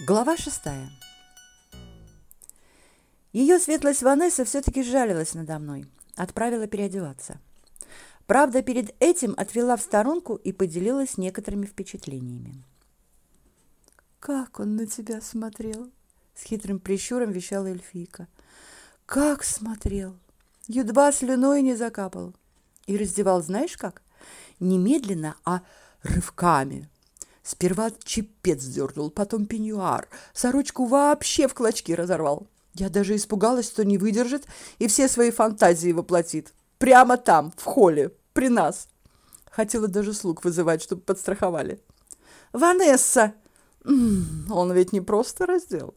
Глава шестая. Ее светлость Ванесса все-таки жалилась надо мной, отправила переодеваться. Правда, перед этим отвела в сторонку и поделилась некоторыми впечатлениями. «Как он на тебя смотрел!» — с хитрым прищуром вещала эльфийка. «Как смотрел! Едва слюной не закапал. И раздевал знаешь как? Немедленно, а рывками, Сперва чепец дернул, потом пеньюар. Сорочку вообще в клочки разорвал. Я даже испугалась, что не выдержит и все свои фантазии воплотит. Прямо там, в холле, при нас. Хотела даже слуг вызывать, чтобы подстраховали. «Ванесса!» Он ведь не просто раздел.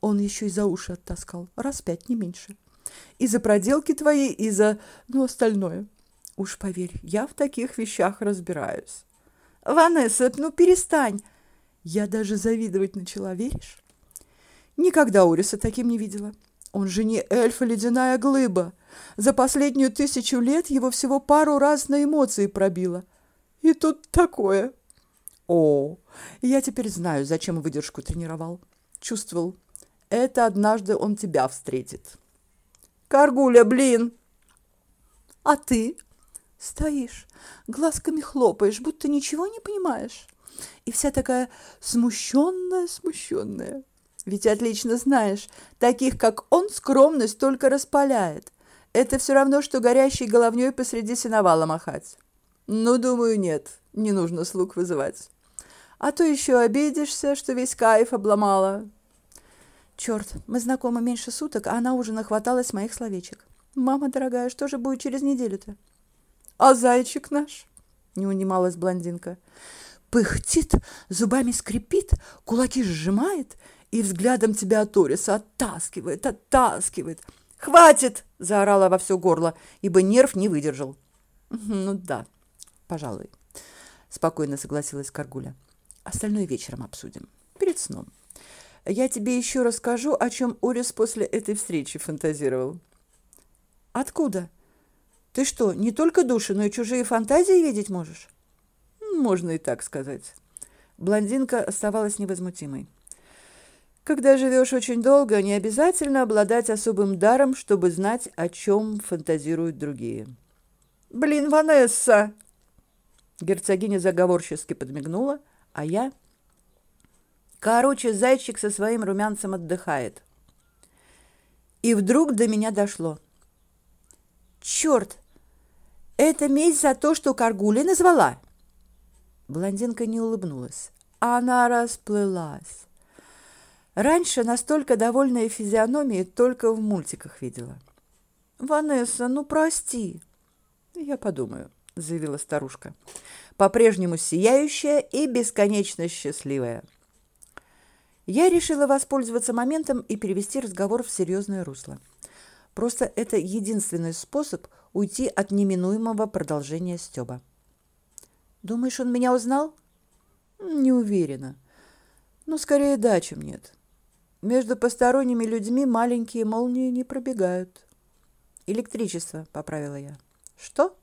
Он еще и за уши оттаскал. Раз пять, не меньше. И за проделки твои, и за... ну, остальное. Уж поверь, я в таких вещах разбираюсь. Ванесса, ну перестань. Я даже завидовать начала, веришь? Никогда Уриса таким не видела. Он же не эльф, а ледяная глыба. За последнюю тысячу лет его всего пару раз на эмоции пробило. И тут такое. О, я теперь знаю, зачем выдержку тренировал. Чувствовал. Это однажды он тебя встретит. Каргуля, блин! А ты? Стоишь, глазками хлопаешь, будто ничего не понимаешь. И вся такая смущенная, смущенная. Ведь отлично знаешь, таких, как он, скромность только распаляет. Это все равно, что горящей головней посреди сеновала махать. Ну, думаю, нет, не нужно слуг вызывать. А то еще обидишься, что весь кайф обломала. Черт, мы знакомы меньше суток, а она уже нахваталась моих словечек. Мама дорогая, что же будет через неделю-то? А зайчик наш? Не унималась блондинка. Пыхтит, зубами скрипит, кулаки сжимает и взглядом тебя от Ориса оттаскивает, оттаскивает. «Хватит!» – заорала во все горло, ибо нерв не выдержал. «Ну да, пожалуй», – спокойно согласилась Каргуля. «Остальное вечером обсудим, перед сном. Я тебе еще расскажу, о чем Орис после этой встречи фантазировал». «Откуда?» Ты что, не только души, но и чужие фантазии видеть можешь? Можно и так сказать. Блондинка оставалась невозмутимой. Когда живешь очень долго, не обязательно обладать особым даром, чтобы знать, о чем фантазируют другие. Блин, Ванесса. Герцогиня заговорчески подмигнула, а я Короче, зайчик со своим румянцем отдыхает. И вдруг до меня дошло. Черт! Это месть за то, что Каргули назвала. Блондинка не улыбнулась. Она расплылась. Раньше настолько довольная физиономией только в мультиках видела. Ванесса, ну прости. Я подумаю, заявила старушка, по-прежнему сияющая и бесконечно счастливая. Я решила воспользоваться моментом и перевести разговор в серьезное русло. Просто это единственный способ уйти от неминуемого продолжения стёба. Думаешь, он меня узнал? Не уверена. Но скорее да, чем нет. Между посторонними людьми маленькие молнии не пробегают. Электричество, поправила я. Что?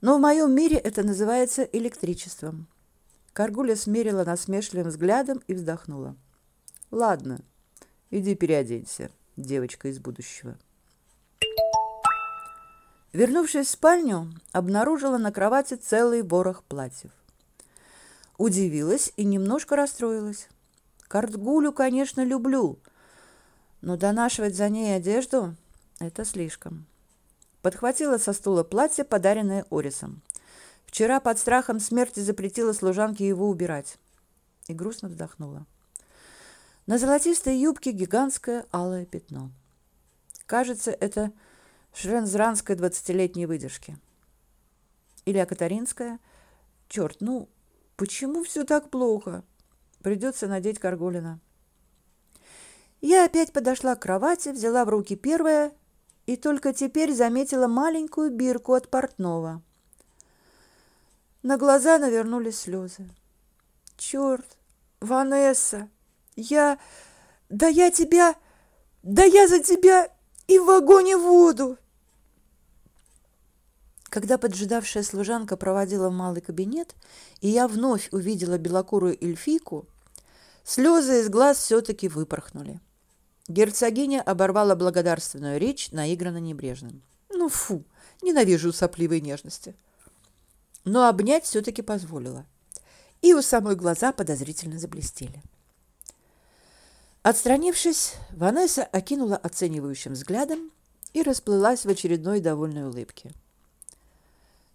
Но в моем мире это называется электричеством. Каргуля смерила насмешливым взглядом и вздохнула. Ладно, иди переоденься девочка из будущего. Вернувшись в спальню, обнаружила на кровати целый ворох платьев. Удивилась и немножко расстроилась. Картгулю, конечно, люблю, но донашивать за ней одежду – это слишком. Подхватила со стула платье, подаренное Орисом. Вчера под страхом смерти запретила служанке его убирать. И грустно вздохнула. На золотистой юбке гигантское алое пятно. Кажется, это шрензранской двадцатилетней выдержки. Или акатаринская. Черт, ну, почему все так плохо? Придется надеть Карголина. Я опять подошла к кровати, взяла в руки первое и только теперь заметила маленькую бирку от портного. На глаза навернулись слезы. Черт, Ванесса, я... Да я тебя... Да я за тебя и в вагоне воду!» Когда поджидавшая служанка проводила в малый кабинет, и я вновь увидела белокурую эльфийку, Слезы из глаз все-таки выпорхнули. Герцогиня оборвала благодарственную речь, наигранно небрежным. Ну фу, ненавижу сопливой нежности. Но обнять все-таки позволила. И у самой глаза подозрительно заблестели. Отстранившись, Ванесса окинула оценивающим взглядом и расплылась в очередной довольной улыбке.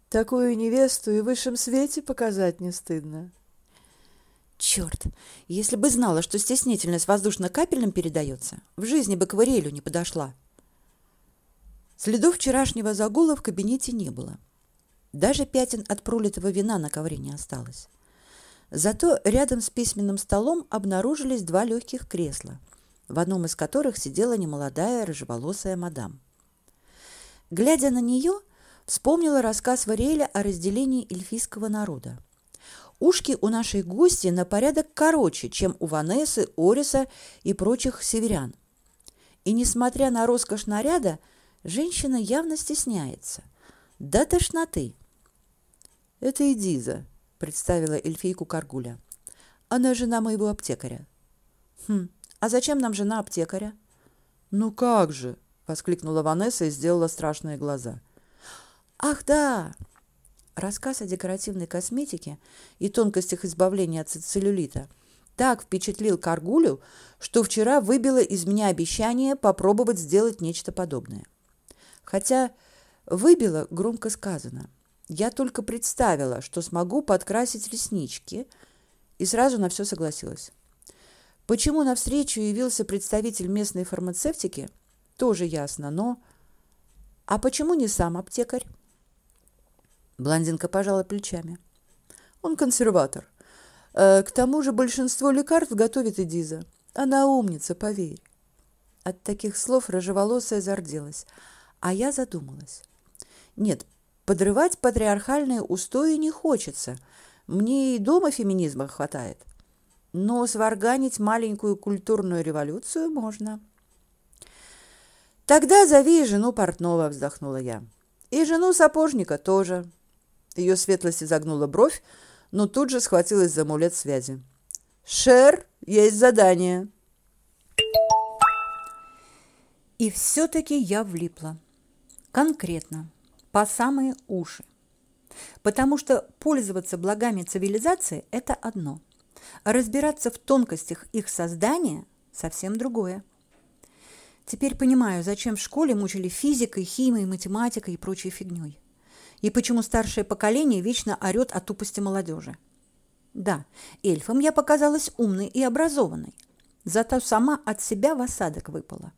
Такую невесту и в высшем свете показать не стыдно. Черт, если бы знала, что стеснительность воздушно-капельным передается, в жизни бы к Варелю не подошла. Следов вчерашнего загула в кабинете не было. Даже пятен от пролитого вина на ковре не осталось. Зато рядом с письменным столом обнаружились два легких кресла, в одном из которых сидела немолодая рыжеволосая мадам. Глядя на нее, вспомнила рассказ Вариэля о разделении эльфийского народа. Ушки у нашей гости на порядок короче, чем у Ванессы, Ориса и прочих северян. И, несмотря на роскошь наряда, женщина явно стесняется. До тошноты. «Это Эдиза», — представила эльфийку Каргуля. «Она жена моего аптекаря». «Хм, а зачем нам жена аптекаря?» «Ну как же!» — воскликнула Ванесса и сделала страшные глаза. «Ах, да! Рассказ о декоративной косметике и тонкостях избавления от целлюлита так впечатлил Каргулю, что вчера выбило из меня обещание попробовать сделать нечто подобное. Хотя выбило громко сказано. Я только представила, что смогу подкрасить реснички, и сразу на все согласилась. Почему навстречу явился представитель местной фармацевтики, тоже ясно, но... А почему не сам аптекарь? Блондинка пожала плечами. Он консерватор. Э, к тому же большинство лекарств готовит Эдиза. Она умница, поверь. От таких слов рыжеволосая зарделась, а я задумалась. Нет, подрывать патриархальные устои не хочется. Мне и дома феминизма хватает. Но сварганить маленькую культурную революцию можно. Тогда зови жену портного, вздохнула я. И жену сапожника тоже. Ее светлость изогнула бровь, но тут же схватилась за амулет связи. «Шер, есть задание!» И все-таки я влипла. Конкретно, по самые уши. Потому что пользоваться благами цивилизации – это одно. А разбираться в тонкостях их создания – совсем другое. Теперь понимаю, зачем в школе мучили физикой, химией, математикой и прочей фигней и почему старшее поколение вечно орет о тупости молодежи. Да, эльфам я показалась умной и образованной, зато сама от себя в осадок выпала.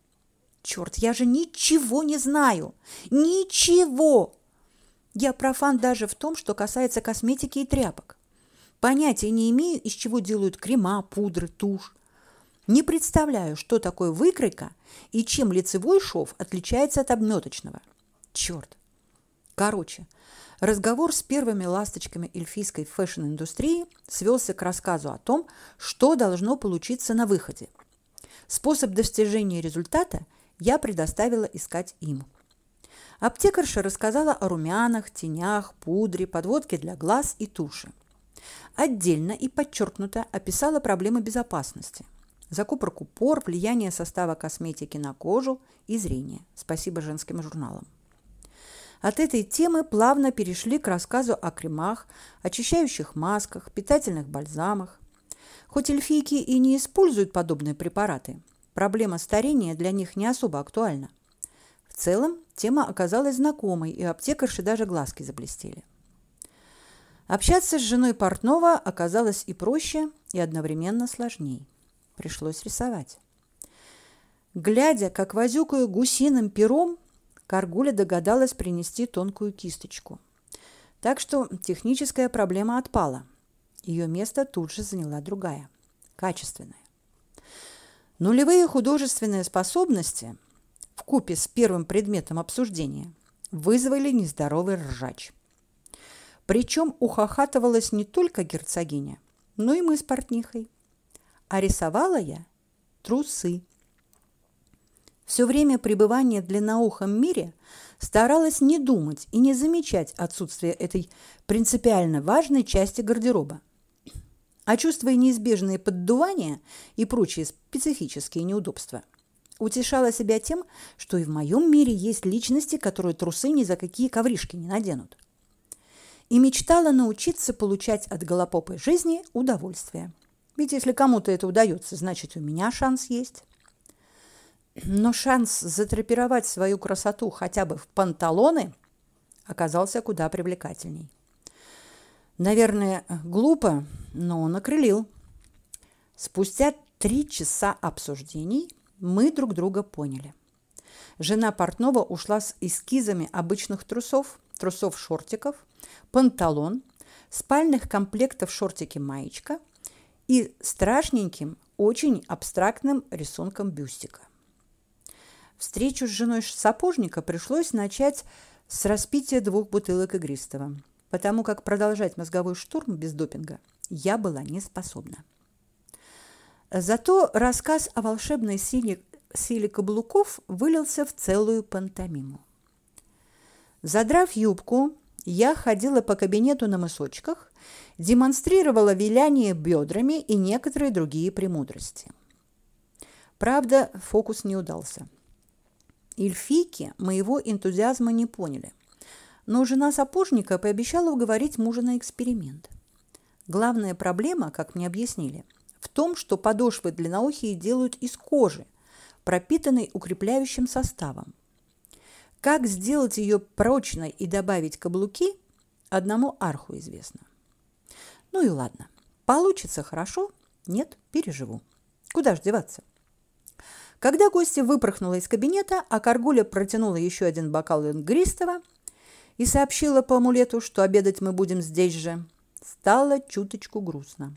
Черт, я же ничего не знаю! Ничего! Я профан даже в том, что касается косметики и тряпок. Понятия не имею, из чего делают крема, пудры, тушь. Не представляю, что такое выкройка и чем лицевой шов отличается от обметочного. Черт! Короче, разговор с первыми ласточками эльфийской фэшн-индустрии свелся к рассказу о том, что должно получиться на выходе. Способ достижения результата я предоставила искать им. Аптекарша рассказала о румянах, тенях, пудре, подводке для глаз и туши. Отдельно и подчеркнуто описала проблемы безопасности. Закупорку пор, влияние состава косметики на кожу и зрение. Спасибо женским журналам. От этой темы плавно перешли к рассказу о кремах, очищающих масках, питательных бальзамах. Хоть эльфийки и не используют подобные препараты, проблема старения для них не особо актуальна. В целом, тема оказалась знакомой, и аптекарши даже глазки заблестели. Общаться с женой портного оказалось и проще, и одновременно сложней. Пришлось рисовать. Глядя, как возюкаю гусиным пером, Каргуля догадалась принести тонкую кисточку. Так что техническая проблема отпала. Ее место тут же заняла другая, качественная. Нулевые художественные способности в купе с первым предметом обсуждения вызвали нездоровый ржач. Причем ухахатывалась не только герцогиня, но и мы с портнихой. А рисовала я трусы. Все время пребывания в длинноухом мире старалась не думать и не замечать отсутствие этой принципиально важной части гардероба. А чувствуя неизбежные поддувания и прочие специфические неудобства, утешала себя тем, что и в моем мире есть личности, которые трусы ни за какие ковришки не наденут. И мечтала научиться получать от голопопой жизни удовольствие. Ведь если кому-то это удается, значит, у меня шанс есть. Но шанс затрапировать свою красоту хотя бы в панталоны оказался куда привлекательней. Наверное, глупо, но он окрылил. Спустя три часа обсуждений мы друг друга поняли. Жена портного ушла с эскизами обычных трусов, трусов-шортиков, панталон, спальных комплектов шортики-маечка и страшненьким, очень абстрактным рисунком бюстика. Встречу с женой сапожника пришлось начать с распития двух бутылок игристого, потому как продолжать мозговой штурм без допинга я была не способна. Зато рассказ о волшебной силе, силе каблуков вылился в целую пантомиму. Задрав юбку, я ходила по кабинету на мысочках, демонстрировала виляние бедрами и некоторые другие премудрости. Правда, фокус не удался – Эльфийки моего энтузиазма не поняли. Но жена сапожника пообещала уговорить мужа на эксперимент. Главная проблема, как мне объяснили, в том, что подошвы длинноухие делают из кожи, пропитанной укрепляющим составом. Как сделать ее прочной и добавить каблуки, одному арху известно. Ну и ладно. Получится хорошо, нет, переживу. Куда ж деваться? Когда гостья выпорхнула из кабинета, а Каргуля протянула еще один бокал ингристого и сообщила по амулету, что обедать мы будем здесь же, стало чуточку грустно.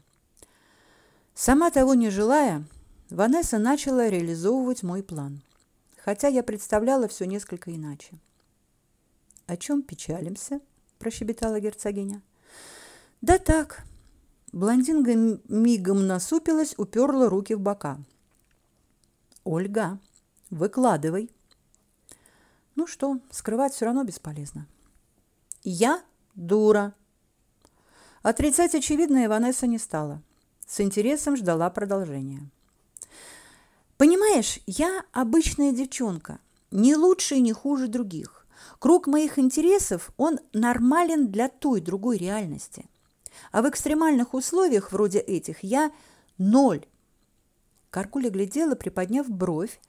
Сама того не желая, Ванесса начала реализовывать мой план, хотя я представляла все несколько иначе. «О чем печалимся?» – прощебетала герцогиня. «Да так». Блондинка мигом насупилась, уперла руки в бока – Ольга, выкладывай. Ну что, скрывать все равно бесполезно. Я дура. Отрицать очевидное Ванесса не стала. С интересом ждала продолжения. Понимаешь, я обычная девчонка, не лучше и не хуже других. Круг моих интересов, он нормален для той другой реальности. А в экстремальных условиях вроде этих я ноль. Каркуля глядела, приподняв бровь,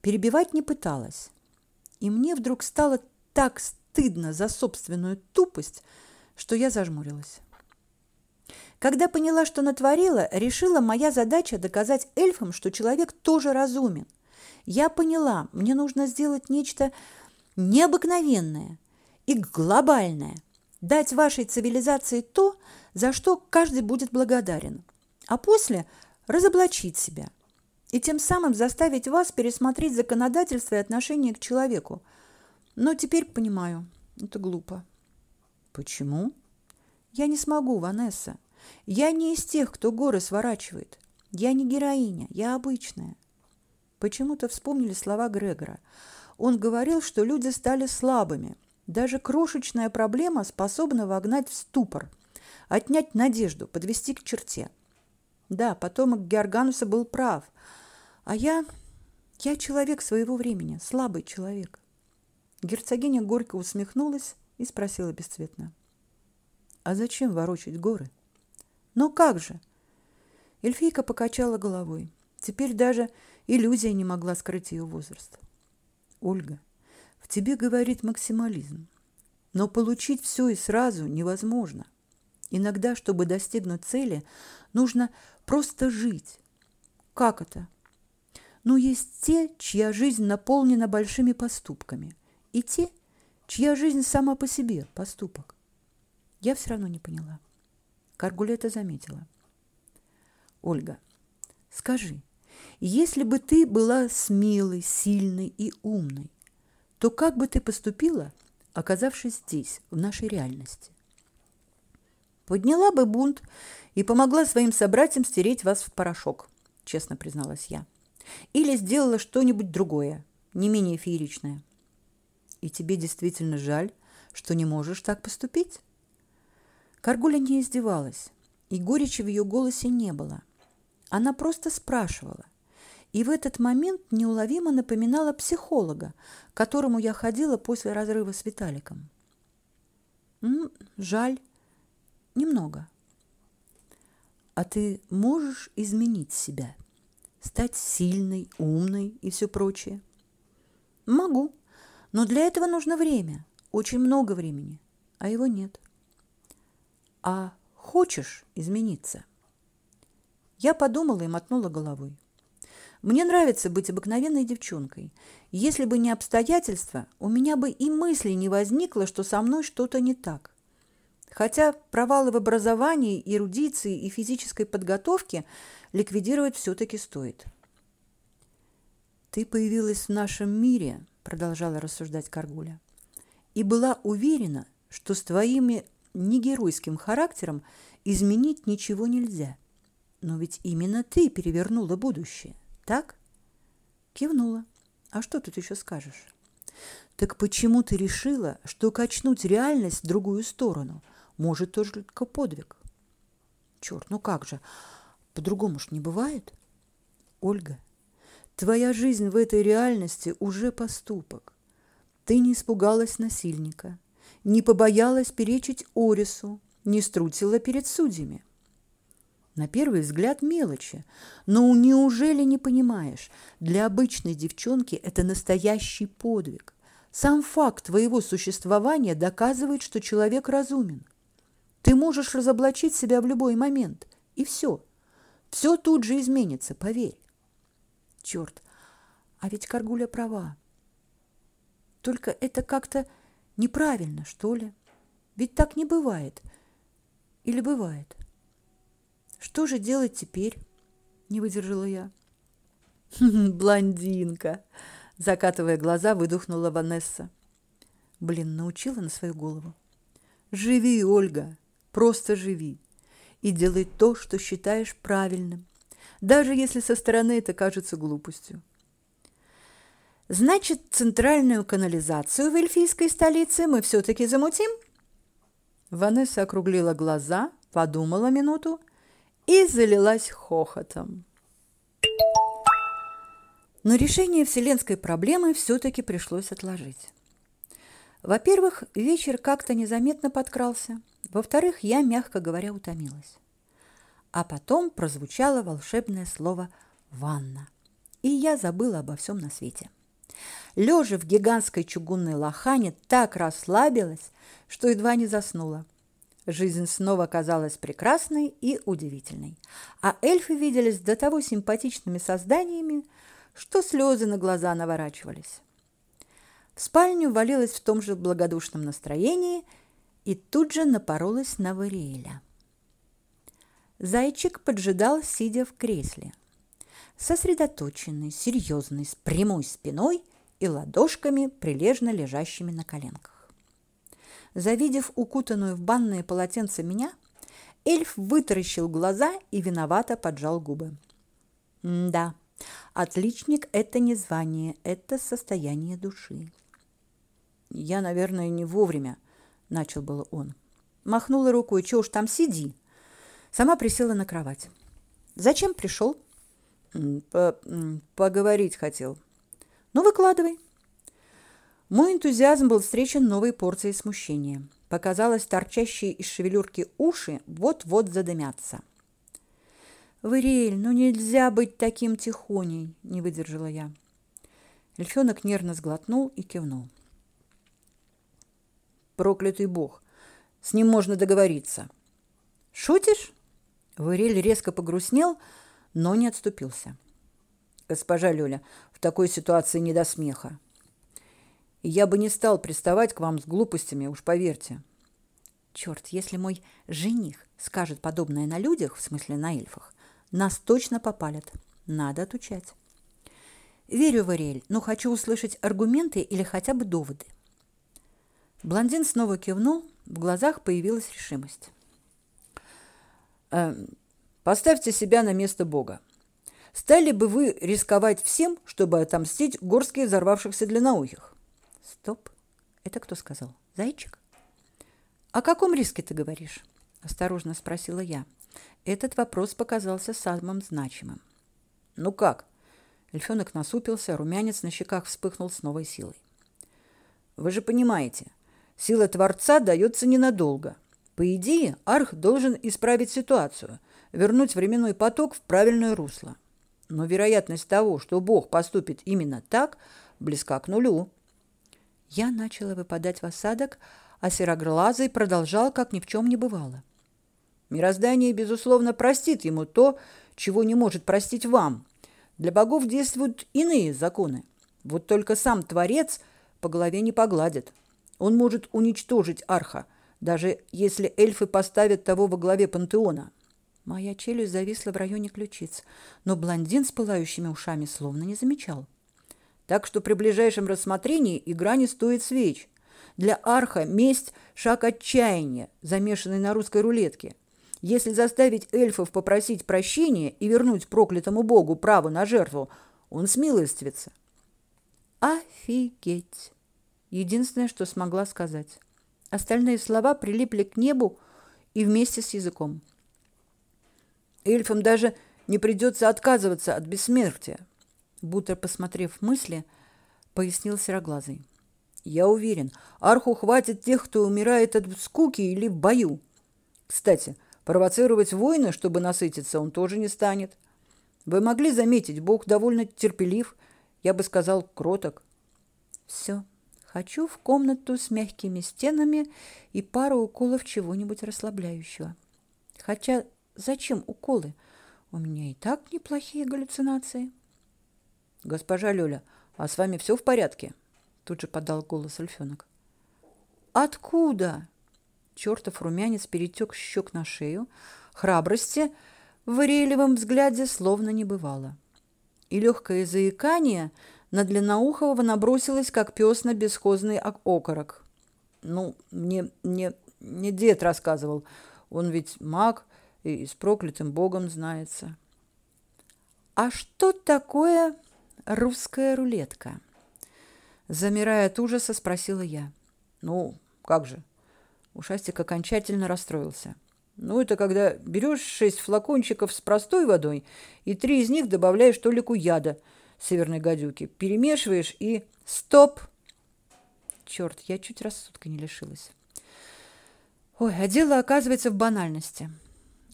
перебивать не пыталась. И мне вдруг стало так стыдно за собственную тупость, что я зажмурилась. Когда поняла, что натворила, решила моя задача доказать эльфам, что человек тоже разумен. Я поняла, мне нужно сделать нечто необыкновенное и глобальное. Дать вашей цивилизации то, за что каждый будет благодарен. А после разоблачить себя – и тем самым заставить вас пересмотреть законодательство и отношение к человеку. Но теперь понимаю, это глупо. Почему? Я не смогу, Ванесса. Я не из тех, кто горы сворачивает. Я не героиня, я обычная. Почему-то вспомнили слова Грегора. Он говорил, что люди стали слабыми. Даже крошечная проблема способна вогнать в ступор, отнять надежду, подвести к черте. Да, потомок Георгануса был прав – а я... я человек своего времени, слабый человек. Герцогиня горько усмехнулась и спросила бесцветно. А зачем ворочать горы? Ну как же? Эльфийка покачала головой. Теперь даже иллюзия не могла скрыть ее возраст. Ольга, в тебе говорит максимализм. Но получить все и сразу невозможно. Иногда, чтобы достигнуть цели, нужно просто жить. Как это? но есть те, чья жизнь наполнена большими поступками, и те, чья жизнь сама по себе поступок. Я все равно не поняла. Каргулета заметила. Ольга, скажи, если бы ты была смелой, сильной и умной, то как бы ты поступила, оказавшись здесь, в нашей реальности? Подняла бы бунт и помогла своим собратьям стереть вас в порошок, честно призналась я или сделала что-нибудь другое, не менее фееричное. И тебе действительно жаль, что не можешь так поступить? Каргуля не издевалась. и горечи в ее голосе не было. Она просто спрашивала. И в этот момент неуловимо напоминала психолога, к которому я ходила после разрыва с Виталиком. М жаль. Немного. А ты можешь изменить себя? Стать сильной, умной и все прочее? Могу. Но для этого нужно время. Очень много времени. А его нет. А хочешь измениться? Я подумала и мотнула головой. Мне нравится быть обыкновенной девчонкой. Если бы не обстоятельства, у меня бы и мысли не возникло, что со мной что-то не так. Хотя провалы в образовании, эрудиции и физической подготовке ликвидировать все-таки стоит. «Ты появилась в нашем мире», – продолжала рассуждать Каргуля, «и была уверена, что с твоими негеройским характером изменить ничего нельзя. Но ведь именно ты перевернула будущее, так? Кивнула. А что тут еще скажешь? Так почему ты решила, что качнуть реальность в другую сторону может только подвиг? Черт, ну как же? По-другому ж не бывает. Ольга, твоя жизнь в этой реальности уже поступок. Ты не испугалась насильника, не побоялась перечить Орису, не струсила перед судьями. На первый взгляд мелочи, но неужели не понимаешь, для обычной девчонки это настоящий подвиг. Сам факт твоего существования доказывает, что человек разумен. Ты можешь разоблачить себя в любой момент, и все. Все тут же изменится, поверь. Черт, а ведь Каргуля права. Только это как-то неправильно, что ли? Ведь так не бывает. Или бывает? Что же делать теперь? Не выдержала я. Блондинка, закатывая глаза, выдохнула Ванесса. Блин, научила на свою голову. Живи, Ольга, просто живи и делай то, что считаешь правильным, даже если со стороны это кажется глупостью. Значит, центральную канализацию в эльфийской столице мы все-таки замутим? Ванесса округлила глаза, подумала минуту и залилась хохотом. Но решение вселенской проблемы все-таки пришлось отложить. Во-первых, вечер как-то незаметно подкрался. Во-вторых, я, мягко говоря, утомилась. А потом прозвучало волшебное слово «ванна». И я забыла обо всем на свете лежа в гигантской чугунной лохане, так расслабилась, что едва не заснула. Жизнь снова казалась прекрасной и удивительной, а эльфы виделись до того симпатичными созданиями, что слезы на глаза наворачивались. В спальню валилась в том же благодушном настроении и тут же напоролась на Вариэля. Зайчик поджидал, сидя в кресле. Сосредоточенный, серьезный, с прямой спиной и ладошками, прилежно лежащими на коленках. Завидев укутанную в банное полотенце меня, эльф вытаращил глаза и виновато поджал губы. «Да, отличник – это не звание, это состояние души». «Я, наверное, не вовремя», – начал было он. Махнула рукой, «Чего уж там, сиди». Сама присела на кровать. «Зачем пришел?» По «Поговорить хотел», ну, выкладывай. Мой энтузиазм был встречен новой порцией смущения. Показалось, торчащие из шевелюрки уши вот-вот задымятся. «Вариэль, ну нельзя быть таким тихоней!» – не выдержала я. Эльфенок нервно сглотнул и кивнул. «Проклятый бог! С ним можно договориться!» «Шутишь?» Вариэль резко погрустнел, но не отступился. «Госпожа Лёля, в такой ситуации не до смеха. Я бы не стал приставать к вам с глупостями, уж поверьте. Черт, если мой жених скажет подобное на людях, в смысле на эльфах, нас точно попалят. Надо отучать. Верю в Ариэль, но хочу услышать аргументы или хотя бы доводы. Блондин снова кивнул, в глазах появилась решимость. Э, поставьте себя на место Бога. Стали бы вы рисковать всем, чтобы отомстить горстке взорвавшихся длинноухих? Стоп. Это кто сказал? Зайчик? О каком риске ты говоришь? Осторожно спросила я. Этот вопрос показался самым значимым. «Ну как?» Эльфенок насупился, румянец на щеках вспыхнул с новой силой. «Вы же понимаете, сила Творца дается ненадолго. По идее, Арх должен исправить ситуацию, вернуть временной поток в правильное русло. Но вероятность того, что Бог поступит именно так, близка к нулю. Я начала выпадать в осадок, а Сероглазый продолжал, как ни в чем не бывало. Мироздание, безусловно, простит ему то, чего не может простить вам. Для богов действуют иные законы. Вот только сам Творец по голове не погладит. Он может уничтожить Арха – даже если эльфы поставят того во главе пантеона. Моя челюсть зависла в районе ключиц, но блондин с пылающими ушами словно не замечал. Так что при ближайшем рассмотрении игра не стоит свеч. Для арха месть – шаг отчаяния, замешанный на русской рулетке. Если заставить эльфов попросить прощения и вернуть проклятому богу право на жертву, он смилостивится. Офигеть! Единственное, что смогла сказать. Остальные слова прилипли к небу и вместе с языком. Эльфам даже не придется отказываться от бессмертия, будто посмотрев мысли, пояснил Сероглазый. Я уверен, Арху хватит тех, кто умирает от скуки или в бою. Кстати, провоцировать войны, чтобы насытиться, он тоже не станет. Вы могли заметить, Бог довольно терпелив, я бы сказал, кроток. Все, Хочу в комнату с мягкими стенами и пару уколов чего-нибудь расслабляющего. Хотя зачем уколы? У меня и так неплохие галлюцинации. Госпожа Лёля, а с вами все в порядке? Тут же подал голос Альфёнок. Откуда? Чертов румянец перетек с щек на шею. Храбрости в Ириэлевом взгляде словно не бывало. И легкое заикание – на Длинноухова набросилась, как пес на бесхозный окорок. Ну, мне, мне, мне дед рассказывал. Он ведь маг и с проклятым богом знается. А что такое русская рулетка? Замирая от ужаса, спросила я. Ну, как же? Ушастик окончательно расстроился. Ну, это когда берешь шесть флакончиков с простой водой и три из них добавляешь толику яда – северной гадюки. Перемешиваешь и... Стоп! Черт, я чуть рассудка не лишилась. Ой, а дело оказывается в банальности.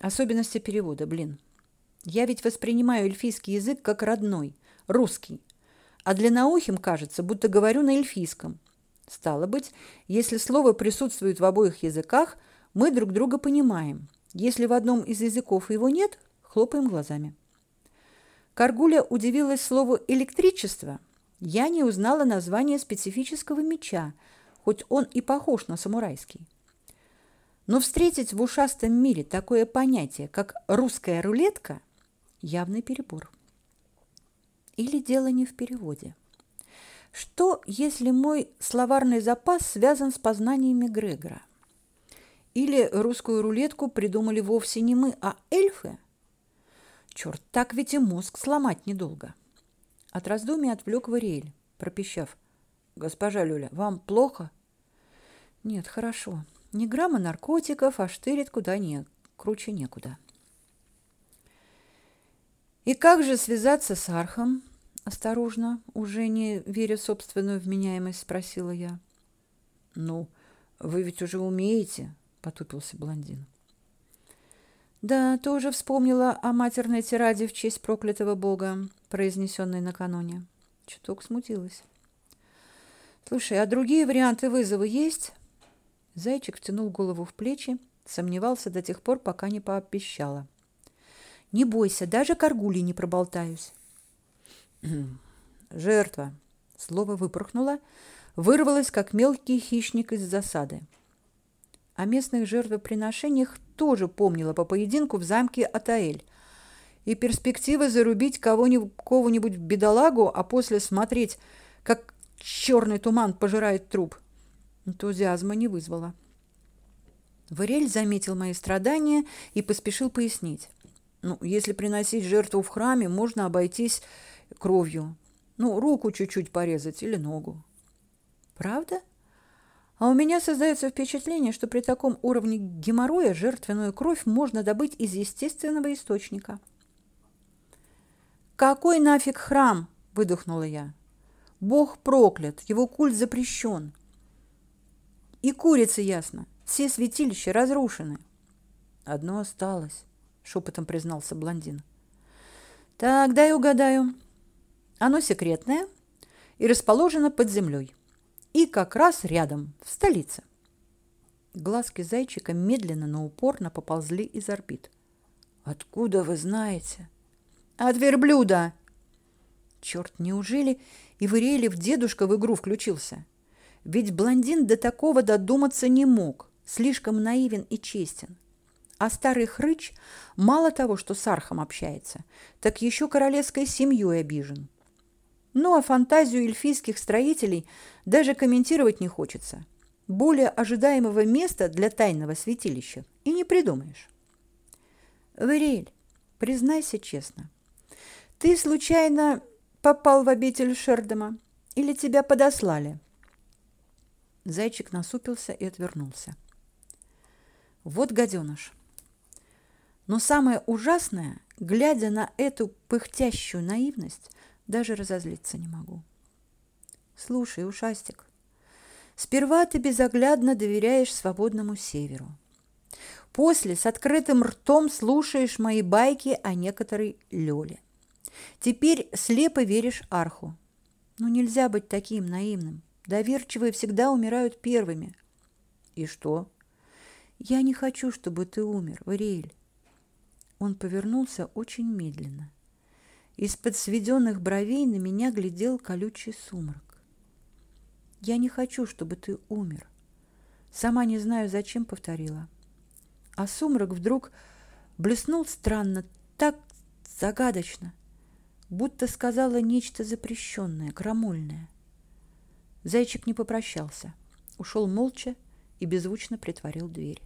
Особенности перевода, блин. Я ведь воспринимаю эльфийский язык как родной, русский. А для длинноухим кажется, будто говорю на эльфийском. Стало быть, если слово присутствует в обоих языках, мы друг друга понимаем. Если в одном из языков его нет, хлопаем глазами. Каргуля удивилась слову «электричество». Я не узнала название специфического меча, хоть он и похож на самурайский. Но встретить в ушастом мире такое понятие, как русская рулетка, явный перебор. Или дело не в переводе. Что, если мой словарный запас связан с познаниями Грегора? Или русскую рулетку придумали вовсе не мы, а эльфы – Черт, так ведь и мозг сломать недолго. От раздумий отвлек Вариэль, пропищав. «Госпожа Люля, вам плохо?» «Нет, хорошо. Ни грамма наркотиков, а штырит куда не, круче некуда». «И как же связаться с Архом?» Осторожно, уже не веря в собственную вменяемость, спросила я. «Ну, вы ведь уже умеете», — потупился блондин. Да, тоже вспомнила о матерной тираде в честь проклятого бога, произнесенной накануне. Чуток смутилась. Слушай, а другие варианты вызова есть? Зайчик втянул голову в плечи, сомневался до тех пор, пока не пообещала. Не бойся, даже к не проболтаюсь. Жертва. Слово выпорхнуло, вырвалось, как мелкий хищник из засады. О местных жертвоприношениях тоже помнила по поединку в замке Атаэль. И перспектива зарубить кого-нибудь, бедолагу, а после смотреть, как черный туман пожирает труп, энтузиазма не вызвала. Варель заметил мои страдания и поспешил пояснить. Ну, если приносить жертву в храме, можно обойтись кровью. Ну, руку чуть-чуть порезать или ногу. Правда? А у меня создается впечатление, что при таком уровне геморроя жертвенную кровь можно добыть из естественного источника. «Какой нафиг храм?» – выдохнула я. «Бог проклят, его культ запрещен. И курица ясно, все святилища разрушены». «Одно осталось», – шепотом признался блондин. «Так, дай угадаю. Оно секретное и расположено под землей и как раз рядом, в столице. Глазки зайчика медленно, но упорно поползли из орбит. «Откуда вы знаете?» «От верблюда!» Черт, неужели и Ивырелев дедушка в игру включился? Ведь блондин до такого додуматься не мог, слишком наивен и честен. А старый хрыч мало того, что с Архом общается, так еще королевской семьей обижен. Ну, а фантазию эльфийских строителей даже комментировать не хочется. Более ожидаемого места для тайного святилища и не придумаешь. Вариэль, признайся честно, ты случайно попал в обитель Шердема или тебя подослали? Зайчик насупился и отвернулся. Вот гаденыш. Но самое ужасное, глядя на эту пыхтящую наивность, даже разозлиться не могу. Слушай, ушастик, сперва ты безоглядно доверяешь свободному северу. После с открытым ртом слушаешь мои байки о некоторой Лёле. Теперь слепо веришь Арху. Ну нельзя быть таким наивным. Доверчивые всегда умирают первыми. И что? Я не хочу, чтобы ты умер, Вариэль. Он повернулся очень медленно. Из-под сведенных бровей на меня глядел колючий сумрак. Я не хочу, чтобы ты умер. Сама не знаю, зачем повторила. А сумрак вдруг блеснул странно, так загадочно, будто сказала нечто запрещенное, крамольное. Зайчик не попрощался, ушел молча и беззвучно притворил дверь.